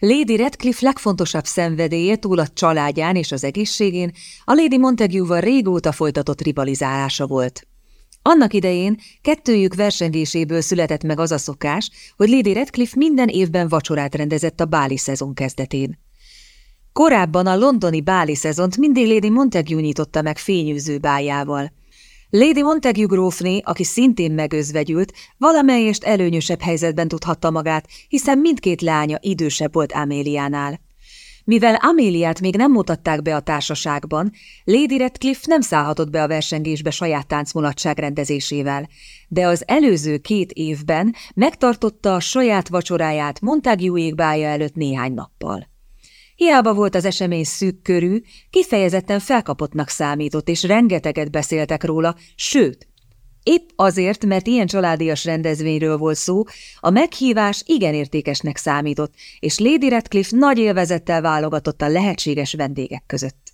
Lady Redcliffe legfontosabb szenvedélye túl a családján és az egészségén a Lady Montague-val régóta folytatott rivalizálása volt. Annak idején kettőjük versengéséből született meg az a szokás, hogy Lady Redcliffe minden évben vacsorát rendezett a báli szezon kezdetén. Korábban a londoni báli szezont mindig Lady Montague nyitotta meg fényűző bájával. Lady Montague grófné, aki szintén megözvegyült, valamelyest előnyösebb helyzetben tudhatta magát, hiszen mindkét lánya idősebb volt Améliánál. Mivel Améliát még nem mutatták be a társaságban, Lady Redcliffe nem szállhatott be a versengésbe saját táncmulatság rendezésével, de az előző két évben megtartotta a saját vacsoráját Montague égbája előtt néhány nappal. Hiába volt az esemény szűk körű, kifejezetten felkapottnak számított, és rengeteget beszéltek róla, sőt, épp azért, mert ilyen családias rendezvényről volt szó, a meghívás igen értékesnek számított, és Lady Radcliffe nagy élvezettel válogatott a lehetséges vendégek között.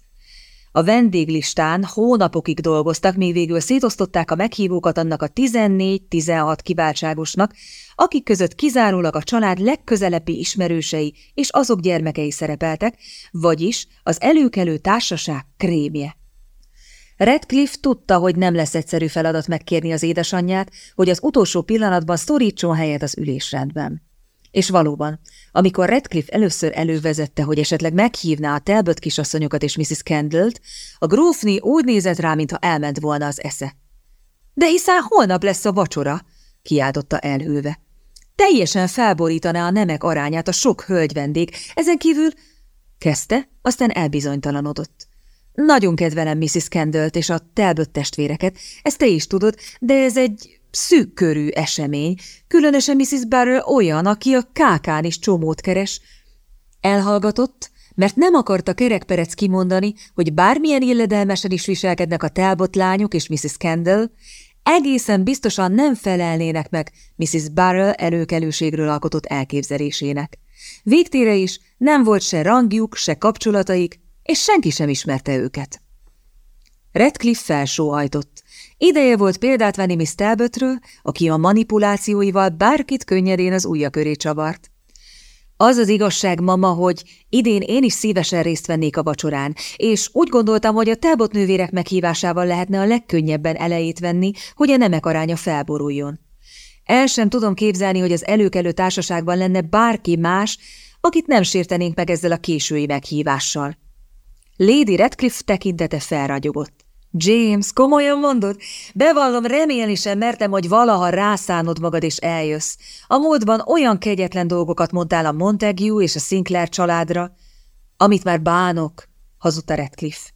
A vendéglistán hónapokig dolgoztak, míg végül szétosztották a meghívókat annak a 14-16 kiváltságosnak, akik között kizárólag a család legközelebbi ismerősei és azok gyermekei szerepeltek, vagyis az előkelő társaság krémje. Redcliffe tudta, hogy nem lesz egyszerű feladat megkérni az édesanyját, hogy az utolsó pillanatban szorítson helyet az ülésrendben. És valóban, amikor Redcliffe először elővezette, hogy esetleg meghívná a Talbot kisasszonyokat és Mrs. Kendall-t, a grófni úgy nézett rá, mintha elment volna az esze. – De hiszen holnap lesz a vacsora! – kiáltotta elhűlve. Teljesen felborítaná a nemek arányát a sok hölgy vendég, ezen kívül kezdte, aztán elbizonytalanodott. Nagyon kedvelem Mrs. Kendall-t és a Talbot testvéreket, ezt te is tudod, de ez egy szűk körű esemény, különösen Mrs. Barrel olyan, aki a kákán is csomót keres. Elhallgatott, mert nem akarta kerekperec kimondani, hogy bármilyen illedelmesen is viselkednek a Talbot lányok és Mrs. Kendall, egészen biztosan nem felelnének meg Mrs. Barrel előkelőségről alkotott elképzelésének. Végtére is nem volt se rangjuk, se kapcsolataik, és senki sem ismerte őket. Redcliffe felsóhajtott. Ideje volt példát venni Miss Talbotről, aki a manipulációival bárkit könnyedén az ujja köré csavart. Az az igazság, mama, hogy idén én is szívesen részt vennék a vacsorán, és úgy gondoltam, hogy a Talbot nővérek meghívásával lehetne a legkönnyebben elejét venni, hogy a nemek aránya felboruljon. El sem tudom képzelni, hogy az előkelő társaságban lenne bárki más, akit nem sértenénk meg ezzel a késői meghívással. Lady Redcliffe tekintete felragyogott. James, komolyan mondod? Bevallom, remélni sem mertem, hogy valaha rászánod magad és eljössz. A múltban olyan kegyetlen dolgokat mondtál a Montague és a Sinclair családra, amit már bánok, hazudta Redcliffe.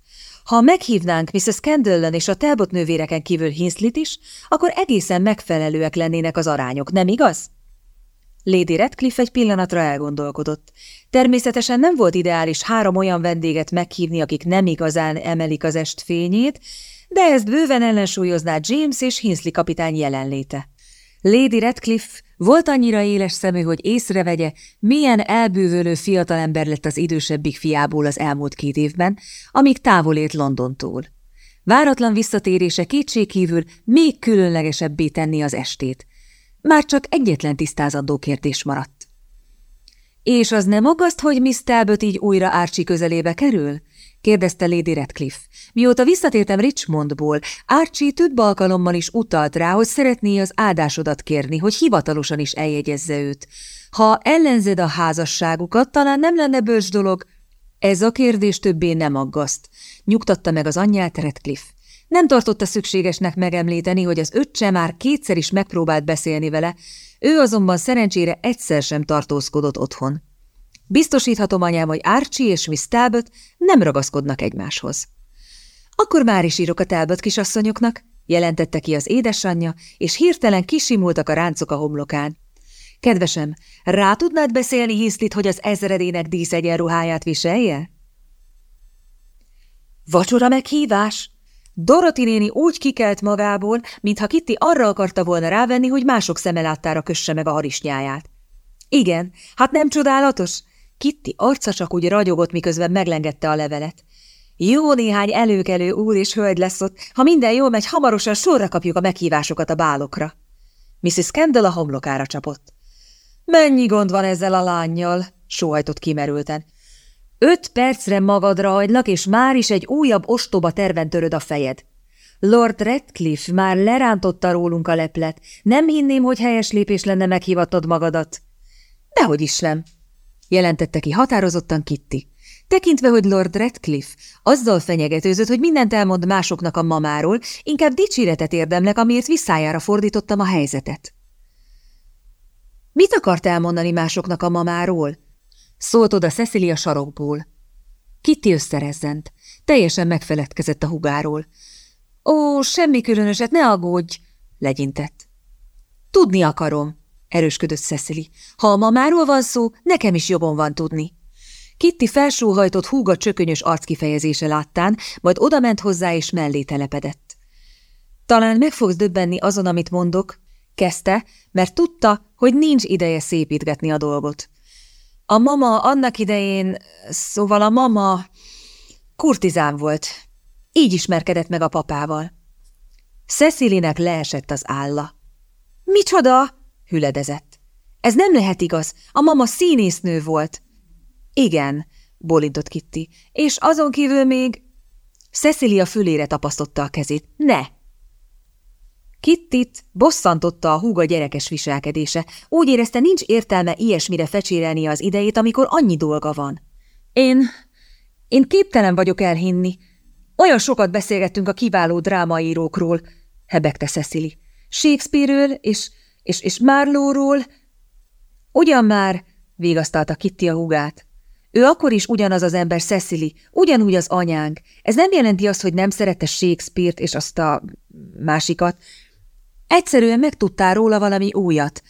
Ha meghívnánk Mrs. Scandallen és a Talbot nővéreken kívül Hinslit is, akkor egészen megfelelőek lennének az arányok, nem igaz? Lady Redcliffe egy pillanatra elgondolkodott. Természetesen nem volt ideális három olyan vendéget meghívni, akik nem igazán emelik az est fényét, de ezt bőven ellensúlyozná James és Hinsley kapitány jelenléte. Lady Redcliffe volt annyira éles szemű, hogy észrevegye, milyen elbűvölő fiatalember lett az idősebbik fiából az elmúlt két évben, amíg távolét Londontól. Váratlan visszatérése kétségkívül még különlegesebbé tenni az estét. Már csak egyetlen tisztázandó kérdés maradt. És az nem aggaszt, hogy Miss Talbot így újra Archie közelébe kerül? kérdezte Lady Redcliffe. Mióta visszatértem Richmondból, Archie több alkalommal is utalt rá, hogy szeretné az áldásodat kérni, hogy hivatalosan is eljegyezze őt. Ha ellenzed a házasságukat, talán nem lenne bölcs dolog. Ez a kérdés többé nem aggaszt, nyugtatta meg az anyját Redcliffe. Nem tartotta szükségesnek megemlíteni, hogy az öccse már kétszer is megpróbált beszélni vele, ő azonban szerencsére egyszer sem tartózkodott otthon. Biztosíthatom anyám, hogy Archie és Miss Talbot nem ragaszkodnak egymáshoz. Akkor már is írok a Talbot kisasszonyoknak, jelentette ki az édesanyja, és hirtelen kisimultak a ráncok a homlokán. Kedvesem, rá tudnád beszélni Hiszlit, hogy az ezredének díszegyenruháját viselje? Vacsora meghívás? Doroti néni úgy kikelt magából, mintha Kitty arra akarta volna rávenni, hogy mások szemeláttára kösse meg a harisnyáját. Igen, hát nem csodálatos? Kitty arca csak úgy ragyogott, miközben meglengette a levelet. Jó néhány előkelő úr és hölgy lesz ott, ha minden jól megy, hamarosan sorra kapjuk a meghívásokat a bálokra. Mrs. Kendall a homlokára csapott. Mennyi gond van ezzel a lányjal? sóhajtott kimerülten. Öt percre magadra hagylak, és már is egy újabb ostoba terven töröd a fejed. Lord Redcliffe már lerántotta rólunk a leplet. Nem hinném, hogy helyes lépés lenne meghivatod magadat. Dehogy is nem, jelentette ki határozottan Kitty. Tekintve, hogy Lord Redcliffe azzal fenyegetőzött, hogy mindent elmond másoknak a mamáról, inkább dicséretet érdemlek, amiért visszájára fordítottam a helyzetet. Mit akart elmondani másoknak a mamáról? Szólt oda Cecilia sarokból. Kitty összerezzent. Teljesen megfeledkezett a hugáról. Ó, semmi különöset, ne aggódj, legyintett. Tudni akarom, erősködött Cecily. Ha a mamáról van szó, nekem is jobban van tudni. Kitty felsóhajtott húga csökönyös arckifejezése láttán, majd odament hozzá és mellé telepedett. Talán meg fogsz döbbenni azon, amit mondok, kezdte, mert tudta, hogy nincs ideje szépítgetni a dolgot. A mama annak idején, szóval a mama kurtizán volt. Így ismerkedett meg a papával. Cecilinek leesett az álla. – Micsoda? – hüledezett. – Ez nem lehet igaz. A mama színésznő volt. – Igen – bólintott Kitty. – És azon kívül még… Cecilia fülére tapasztotta a kezét. – Ne! Kittit bosszantotta a húga gyerekes viselkedése. Úgy érezte, nincs értelme ilyesmire fecsérelni az idejét, amikor annyi dolga van. Én... én képtelen vagyok elhinni. Olyan sokat beszélgettünk a kiváló drámaírókról, hebegte Cecily. Shakespeare-ről és, és, és Marlowe-ról. Ugyan már, végasztalta Kitty a húgát. Ő akkor is ugyanaz az ember, Cecily, ugyanúgy az anyánk. Ez nem jelenti azt, hogy nem szerette Shakespeare-t és azt a másikat, Egyszerűen megtudtál róla valami újat.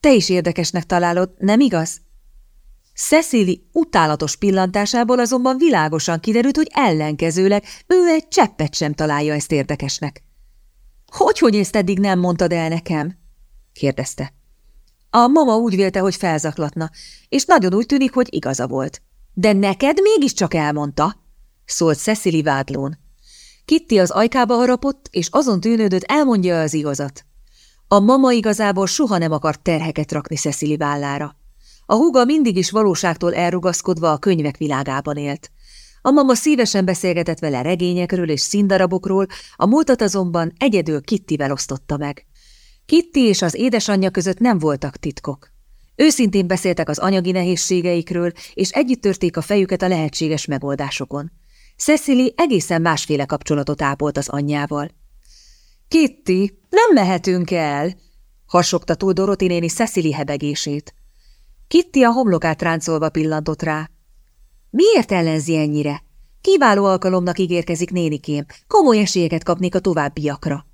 Te is érdekesnek találod, nem igaz? Cecily utálatos pillantásából azonban világosan kiderült, hogy ellenkezőleg ő egy cseppet sem találja ezt érdekesnek. Hogy, hogy ezt eddig nem mondtad el nekem? kérdezte. A mama úgy vélte, hogy felzaklatna, és nagyon úgy tűnik, hogy igaza volt. De neked mégiscsak elmondta, szólt Cecily vádlón. Kitty az ajkába harapott, és azon tűnődött, elmondja az igazat. A mama igazából soha nem akart terheket rakni Cecily vállára. A húga mindig is valóságtól elrugaszkodva a könyvek világában élt. A mama szívesen beszélgetett vele regényekről és színdarabokról, a múltat azonban egyedül Kittivel osztotta meg. Kitty és az édesanyja között nem voltak titkok. Őszintén beszéltek az anyagi nehézségeikről, és együtt törték a fejüket a lehetséges megoldásokon. Cecily egészen másféle kapcsolatot ápolt az anyjával. Kitty, nem mehetünk el, hasogta túl Doroti néni Cecily hebegését. Kitty a homlokát ráncolva pillantott rá. Miért ellenzi ennyire? Kiváló alkalomnak ígérkezik nénikém, komoly esélyeket kapnék a továbbiakra.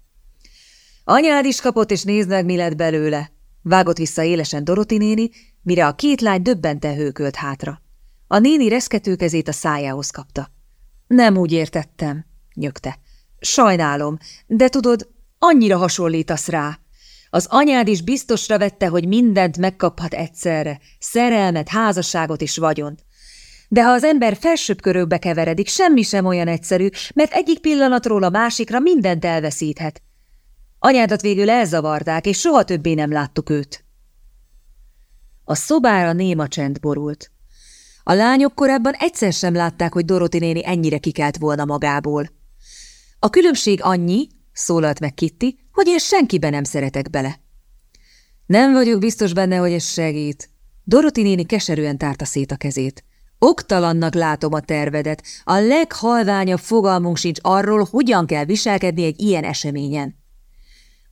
Anyád is kapott, és nézd meg, mi lett belőle. Vágott vissza élesen Doroti néni, mire a két lány döbbente hőkölt hátra. A néni reszkető kezét a szájához kapta. Nem úgy értettem, nyögte. Sajnálom, de tudod, annyira hasonlítasz rá. Az anyád is biztosra vette, hogy mindent megkaphat egyszerre, szerelmet, házasságot és vagyont. De ha az ember felsőbb körökbe keveredik, semmi sem olyan egyszerű, mert egyik pillanatról a másikra mindent elveszíthet. Anyádat végül elzavarták, és soha többé nem láttuk őt. A szobára néma csend borult. A lányok korábban egyszer sem látták, hogy Doroti néni ennyire kikelt volna magából. A különbség annyi, szólalt meg Kitty, hogy én senkiben nem szeretek bele. Nem vagyok biztos benne, hogy ez segít. Doroti néni keserűen tárta szét a kezét. Oktalannak látom a tervedet. A leghalványabb fogalmunk sincs arról, hogyan kell viselkedni egy ilyen eseményen.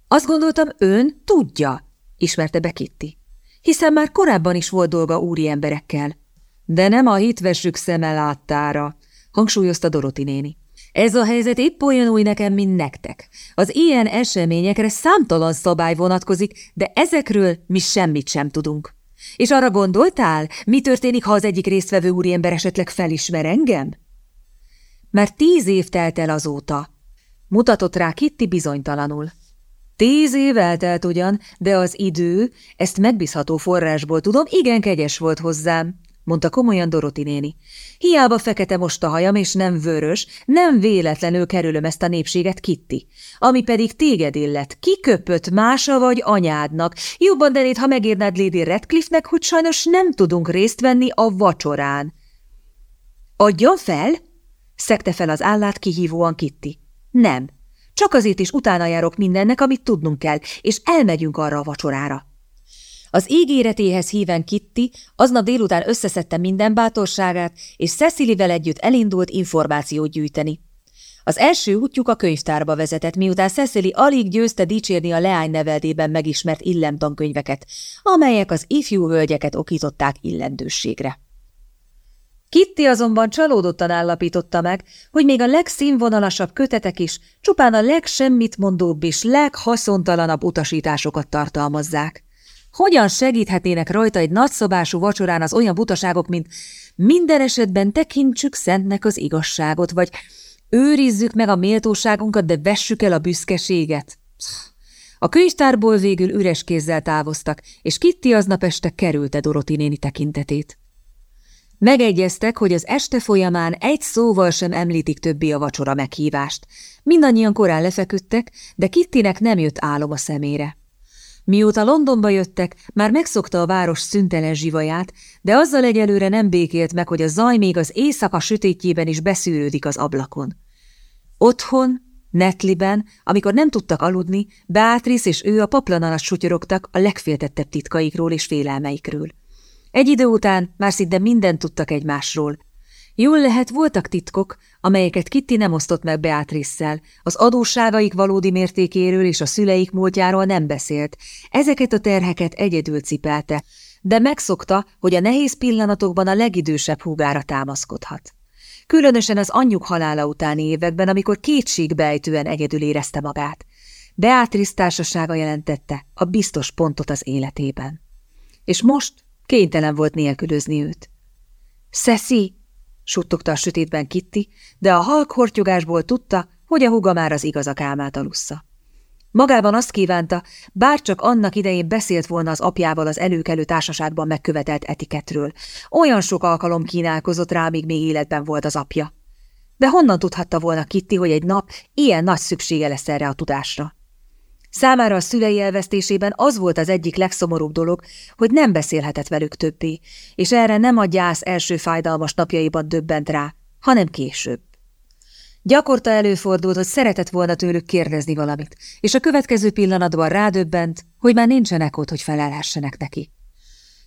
Azt gondoltam, ön tudja, ismerte be Kitty, hiszen már korábban is volt dolga úri emberekkel. De nem a hitvesük szeme láttára, hangsúlyozta Doroti néni. Ez a helyzet épp olyan új nekem, mint nektek. Az ilyen eseményekre számtalan szabály vonatkozik, de ezekről mi semmit sem tudunk. És arra gondoltál, mi történik, ha az egyik résztvevő úriember esetleg felismer engem? Mert tíz év telt el azóta. Mutatott rá Kitty bizonytalanul. Tíz év eltelt ugyan, de az idő, ezt megbízható forrásból tudom, igen kegyes volt hozzám. Mondta komolyan Doroti néni. Hiába fekete most a hajam, és nem vörös, nem véletlenül kerülöm ezt a népséget, Kitti. Ami pedig téged illet, kiköpött mása vagy anyádnak. Jobban denét, ha megérnád Lady Redcliffe-nek, hogy sajnos nem tudunk részt venni a vacsorán. Adjon fel? szekte fel az állát kihívóan Kitti. Nem. Csak azért is utána járok mindennek, amit tudnunk kell, és elmegyünk arra a vacsorára. Az ígéretéhez híven Kitty aznap délután összeszedte minden bátorságát, és Cecilivel együtt elindult információt gyűjteni. Az első útjuk a könyvtárba vezetett, miután Cecily alig győzte dicsérni a leány neveldében megismert illemtankönyveket, amelyek az ifjú hölgyeket okították illendősségre. Kitty azonban csalódottan állapította meg, hogy még a legszínvonalasabb kötetek is csupán a legsemmit mondóbb és leghaszontalanabb utasításokat tartalmazzák. Hogyan segíthetnének rajta egy nagyszobású vacsorán az olyan butaságok, mint minden esetben tekintsük szentnek az igazságot, vagy őrizzük meg a méltóságunkat, de vessük el a büszkeséget? A könyvtárból végül üres kézzel távoztak, és Kitty aznap este kerülte Doroti néni tekintetét. Megegyeztek, hogy az este folyamán egy szóval sem említik többi a vacsora meghívást. Mindannyian korán lefeküdtek, de Kittinek nem jött álom a szemére. Mióta Londonba jöttek, már megszokta a város szüntelen zsivaját, de azzal egyelőre nem békélt meg, hogy a zaj még az éjszaka sötétjében is beszűrődik az ablakon. Otthon, Netliben, amikor nem tudtak aludni, Beatrice és ő a paplan alatt sutyorogtak a legféltettebb titkaikról és félelmeikről. Egy idő után már szinte mindent tudtak egymásról. Jól lehet, voltak titkok, amelyeket Kitty nem osztott meg Beatrice-szel, az adósságaik valódi mértékéről és a szüleik múltjáról nem beszélt, ezeket a terheket egyedül cipelte, de megszokta, hogy a nehéz pillanatokban a legidősebb húgára támaszkodhat. Különösen az anyjuk halála utáni években, amikor kétségbejtően egyedül érezte magát. Beatrice társasága jelentette a biztos pontot az életében. És most kénytelen volt nélkülözni őt. – Szeszi! Suttogta a sötétben Kitti, de a halk hortyogásból tudta, hogy a huga már az igazak álmát alussza. Magában azt kívánta, bár csak annak idején beszélt volna az apjával az előkelő társaságban megkövetelt etiketről. Olyan sok alkalom kínálkozott rá, míg még életben volt az apja. De honnan tudhatta volna Kitti, hogy egy nap ilyen nagy szüksége lesz erre a tudásra? Számára a szülei elvesztésében az volt az egyik legszomorúbb dolog, hogy nem beszélhetett velük többé, és erre nem a gyász első fájdalmas napjaiban döbbent rá, hanem később. Gyakorta előfordult, hogy szeretett volna tőlük kérdezni valamit, és a következő pillanatban rádöbbent, hogy már nincsenek ott, hogy felelhessenek neki.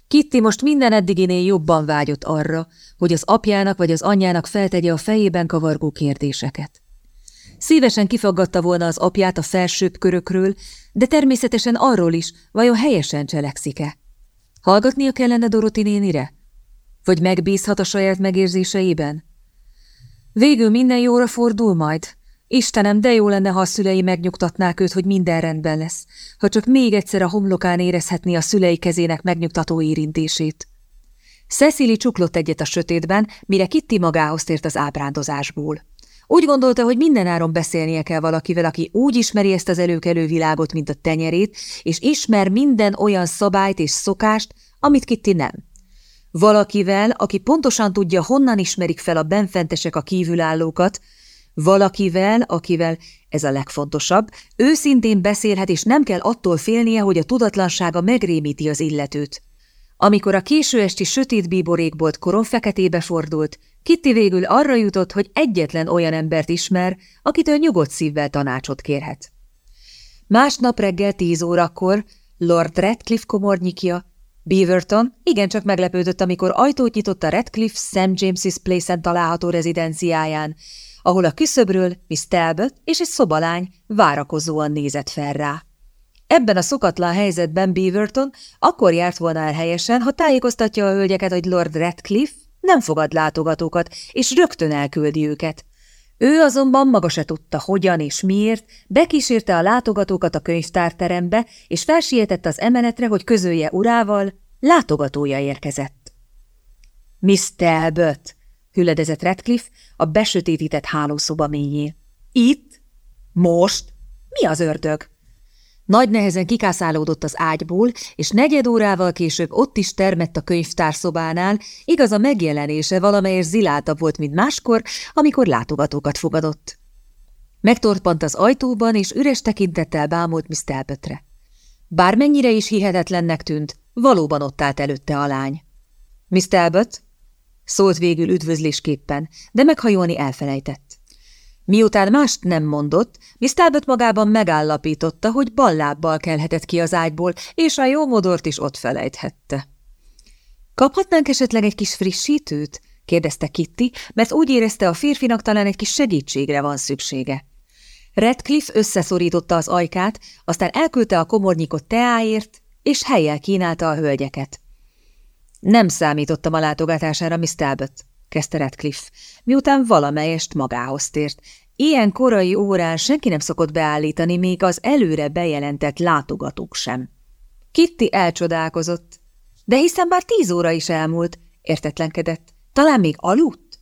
Kitty most minden eddiginél jobban vágyott arra, hogy az apjának vagy az anyjának feltegye a fejében kavargó kérdéseket. Szívesen kifaggatta volna az apját a felsőbb körökről, de természetesen arról is, vajon helyesen cselekszik-e. Hallgatnia kellene Doroti nénire? Vagy megbízhat a saját megérzéseiben? Végül minden jóra fordul majd. Istenem, de jó lenne, ha a szülei megnyugtatnák őt, hogy minden rendben lesz, ha csak még egyszer a homlokán érezhetné a szülei kezének megnyugtató érintését. Cecily csuklott egyet a sötétben, mire Kitty magához tért az ábrándozásból. Úgy gondolta, hogy mindenáron beszélnie kell valakivel, aki úgy ismeri ezt az előkelő világot, mint a tenyerét, és ismer minden olyan szabályt és szokást, amit Kitty nem. Valakivel, aki pontosan tudja, honnan ismerik fel a benfentesek a kívülállókat, valakivel, akivel, ez a legfontosabb, őszintén beszélhet, és nem kell attól félnie, hogy a tudatlansága megrémíti az illetőt. Amikor a késő esti sötét bíborékbolt koron feketébe fordult, Kitty végül arra jutott, hogy egyetlen olyan embert ismer, akitől nyugodt szívvel tanácsot kérhet. Másnap reggel tíz órakor Lord Redcliffe komornyikja, Beaverton igencsak meglepődött, amikor ajtót nyitott a Redcliffe St. James's Place-en található rezidenciáján, ahol a küszöbről Miss Talbot és egy szobalány várakozóan nézett fel rá. Ebben a szokatlan helyzetben Beaverton akkor járt volna el helyesen, ha tájékoztatja a hölgyeket, hogy Lord Redcliffe nem fogad látogatókat, és rögtön elküldi őket. Ő azonban maga se tudta, hogyan és miért, bekísérte a látogatókat a könyvtárterembe, és felsietett az emeletre, hogy közölje urával, látogatója érkezett. Miss Talbot, hüledezett Radcliffe a besötétített hálószoba mélyé. Itt? Most? Mi az ördög? Nagy nehezen kikászálódott az ágyból, és negyed órával később ott is termett a könyvtárszobánál, igaz a megjelenése valamelyes ziláltabb volt, mint máskor, amikor látogatókat fogadott. Megtorpant az ajtóban, és üres tekintettel bámult Miss Talbotre. Bármennyire is hihetetlennek tűnt, valóban ott állt előtte a lány. – Miss Talbot? – szólt végül üdvözlésképpen, de meghajolni elfelejtett. Miután mást nem mondott, Miss Talbot magában megállapította, hogy ballábbal kelhetett ki az ágyból, és a jó modort is ott felejthette. – Kaphatnánk esetleg egy kis frissítőt? – kérdezte Kitty, mert úgy érezte, a férfinak talán egy kis segítségre van szüksége. Redcliffe összeszorította az ajkát, aztán elküldte a komornyikot teáért, és helyel kínálta a hölgyeket. Nem számítottam a látogatására, Miss Talbot, kezdte Redcliffe, miután valamelyest magához tért. Ilyen korai órán senki nem szokott beállítani, még az előre bejelentett látogatók sem. Kitty elcsodálkozott. De hiszen már tíz óra is elmúlt, értetlenkedett. Talán még aludt?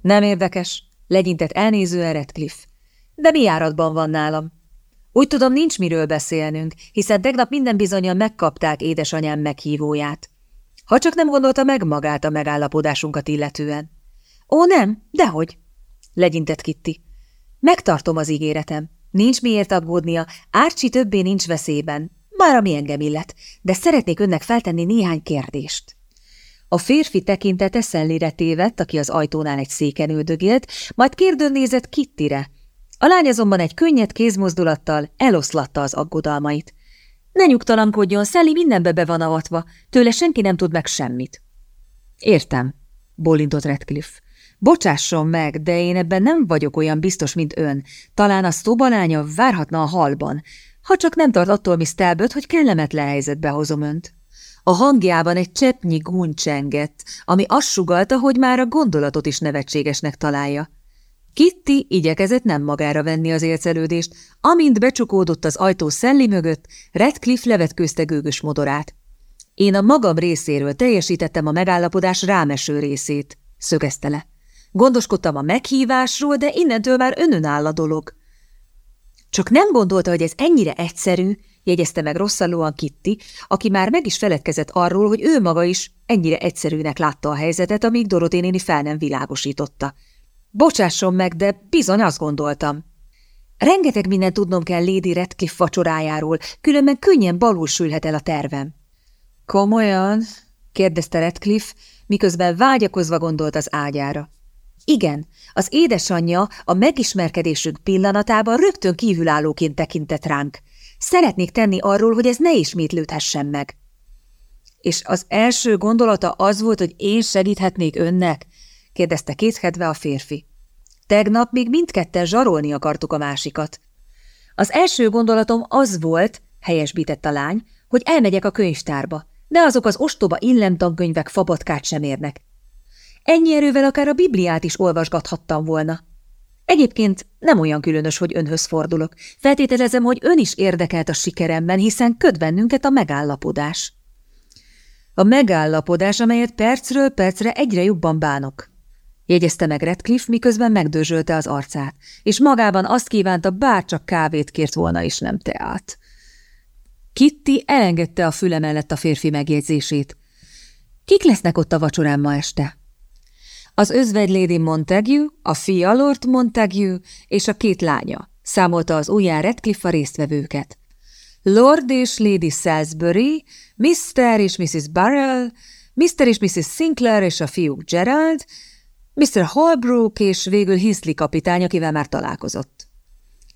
Nem érdekes, legyintett elnézően Redcliffe. De mi járatban van nálam? Úgy tudom, nincs miről beszélnünk, hiszen tegnap minden bizonyal megkapták édesanyám meghívóját. Ha csak nem gondolta meg magát a megállapodásunkat illetően. Ó, nem, dehogy, legyintett Kitty. Megtartom az ígéretem. Nincs miért aggódnia, Árcsi többé nincs veszélyben, már ami engem illet, de szeretnék önnek feltenni néhány kérdést. A férfi tekintete szellére tévedt, aki az ajtónál egy széken üldögélt, majd kérdőn nézett Kittire, a lány azonban egy könnyed kézmozdulattal eloszlatta az aggodalmait. Ne nyugtalankodjon, Szelli mindenbe be van avatva, tőle senki nem tud meg semmit. Értem, bólintott Redcliffe. Bocsásson meg, de én ebben nem vagyok olyan biztos, mint ön. Talán a szobalánya várhatna a halban, ha csak nem tart attól Miss Talbot, hogy kellemetlen helyzetbe hozom önt. A hangjában egy cseppnyi gúny csengett, ami azt sugalta, hogy már a gondolatot is nevetségesnek találja. Kitty igyekezett nem magára venni az élcelődést, amint becsukódott az ajtó szelli mögött, Redcliffe levetkőzte gőgös modorát. Én a magam részéről teljesítettem a megállapodás rámeső részét, szögezte le. Gondoskodtam a meghívásról, de innentől már önön áll a dolog. Csak nem gondolta, hogy ez ennyire egyszerű, jegyezte meg rosszalóan Kitty, aki már meg is feledkezett arról, hogy ő maga is ennyire egyszerűnek látta a helyzetet, amíg Doroté néni fel nem világosította. Bocsásson meg, de bizony azt gondoltam. Rengeteg mindent tudnom kell Lady Redcliffe vacsorájáról, különben könnyen balul sülhet el a tervem. Komolyan? kérdezte Redcliffe, miközben vágyakozva gondolt az ágyára. Igen, az édesanyja a megismerkedésünk pillanatában rögtön kívülállóként tekintett ránk. Szeretnék tenni arról, hogy ez ne ismétlődhessen meg. És az első gondolata az volt, hogy én segíthetnék önnek? Kérdezte kétkedve a férfi. Tegnap még mindketten zsarolni akartuk a másikat. Az első gondolatom az volt, helyesbített a lány, hogy elmegyek a könyvtárba, de azok az ostoba illemtankönyvek fabatkát sem érnek. Ennyi erővel akár a Bibliát is olvasgathattam volna. Egyébként nem olyan különös, hogy önhöz fordulok. Feltételezem, hogy ön is érdekelt a sikeremben, hiszen köt bennünket a megállapodás. A megállapodás, amelyet percről percre egyre jobban bánok jegyezte meg Redcliffe, miközben megdőzsölte az arcát, és magában azt kívánta, bárcsak kávét kért volna is nem teát. Kitty elengedte a füle mellett a férfi megjegyzését. Kik lesznek ott a vacsorán ma este? Az özvegy Lady Montague, a fia Lord Montague és a két lánya, számolta az ujján Redcliffe a résztvevőket. Lord és Lady Salisbury, Mr. és Mrs. Burrell, Mr. és Mrs. Sinclair és a fiúk Gerald, Mr. Holbrook és végül Hinsley kapitány, akivel már találkozott.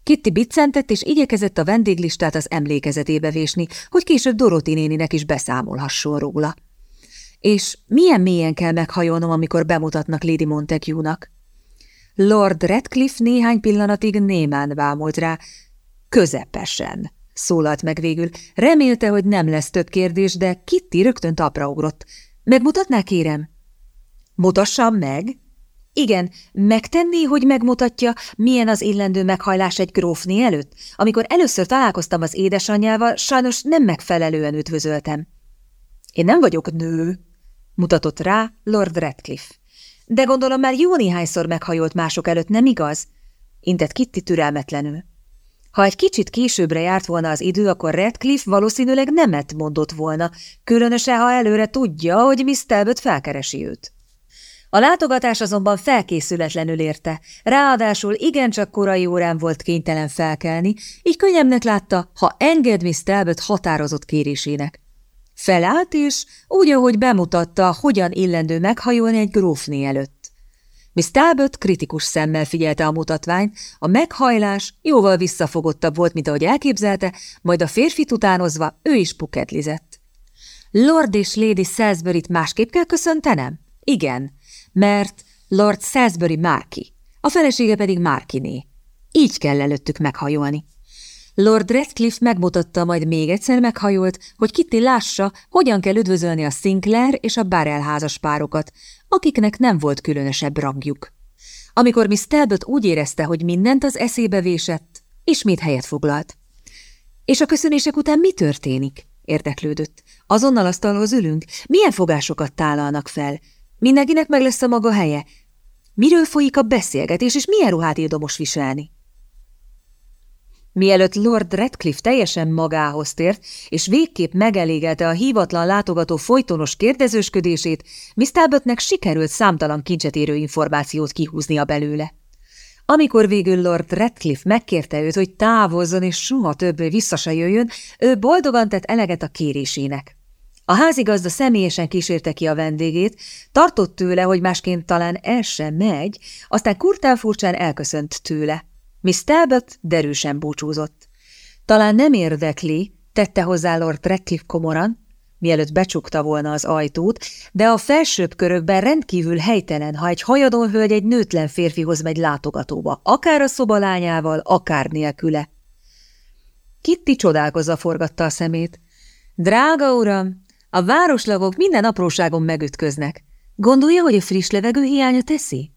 Kitty biccentett és igyekezett a vendéglistát az emlékezetébe vésni, hogy később Dorothy néninek is beszámolhasson róla. És milyen mélyen kell meghajolnom, amikor bemutatnak Lady Montague-nak? Lord Redcliffe néhány pillanatig némán vámolt rá. Közepesen, szólalt meg végül. Remélte, hogy nem lesz több kérdés, de Kitty rögtön tapra ugrott. Megmutatná, kérem? Mutassam meg, igen, megtenné, hogy megmutatja, milyen az illendő meghajlás egy grófné előtt? Amikor először találkoztam az édesanyjával, sajnos nem megfelelően üdvözöltem. Én nem vagyok nő, mutatott rá Lord Redcliffe. De gondolom már jó néhányszor meghajolt mások előtt, nem igaz? Intett Kitty türelmetlenül. Ha egy kicsit későbbre járt volna az idő, akkor Redcliffe valószínűleg nemet mondott volna, különösen, ha előre tudja, hogy Miss Talbot felkeresi őt. A látogatás azonban felkészületlenül érte, ráadásul igencsak korai órán volt kénytelen felkelni, így könnyebbnek látta, ha enged Miss Talbot határozott kérésének. Felállt és úgy, ahogy bemutatta, hogyan illendő meghajolni egy grófné előtt. Miss Talbot kritikus szemmel figyelte a mutatványt, a meghajlás jóval visszafogottabb volt, mint ahogy elképzelte, majd a férfit utánozva ő is puketlizett. Lord és Lady Salisbury-t másképp kell köszöntenem? Igen, mert Lord Salisbury Márki, a felesége pedig Márkiné. Így kell előttük meghajolni. Lord Redcliffe megmutatta, majd még egyszer meghajolt, hogy Kitty lássa, hogyan kell üdvözölni a Sinclair és a Barrel házas párokat, akiknek nem volt különösebb rangjuk. Amikor Miss Talbot úgy érezte, hogy mindent az eszébe vésett, ismét helyet foglalt. És a köszönések után mi történik? érdeklődött. Azonnal asztalhoz ülünk? Milyen fogásokat tálalnak fel? Mindenkinek meg lesz a maga helye? Miről folyik a beszélgetés, és milyen ruhát ildomos viselni? Mielőtt Lord Redcliffe teljesen magához tért, és végképp megelégelte a hívatlan látogató folytonos kérdezősködését, Miss Talbotnek sikerült számtalan kincset érő információt kihúznia belőle. Amikor végül Lord Redcliffe megkérte őt, hogy távozzon és soha többé vissza se jöjjön, ő boldogan tett eleget a kérésének. A házigazda személyesen kísérte ki a vendégét, tartott tőle, hogy másként talán el sem megy, aztán kurtán furcsán elköszönt tőle. Miss Talbot derűsen búcsúzott. Talán nem érdekli, tette hozzá Lord Redcliffe komoran, mielőtt becsukta volna az ajtót, de a felsőbb körökben rendkívül helytelen, ha egy hajadon hölgy egy nőtlen férfihoz megy látogatóba, akár a szobalányával, akár nélküle. Kitty csodálkozva forgatta a szemét. Drága uram, a városlagok minden apróságon megütköznek. Gondolja, hogy a friss levegő hiánya teszi?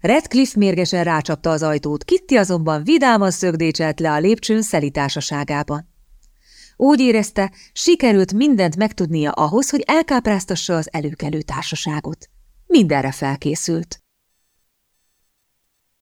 Redcliffe mérgesen rácsapta az ajtót, Kitty azonban vidáman szögdécselt le a lépcsőn szelitásaságában. Úgy érezte, sikerült mindent megtudnia ahhoz, hogy elkápráztassa az előkelő társaságot. Mindenre felkészült.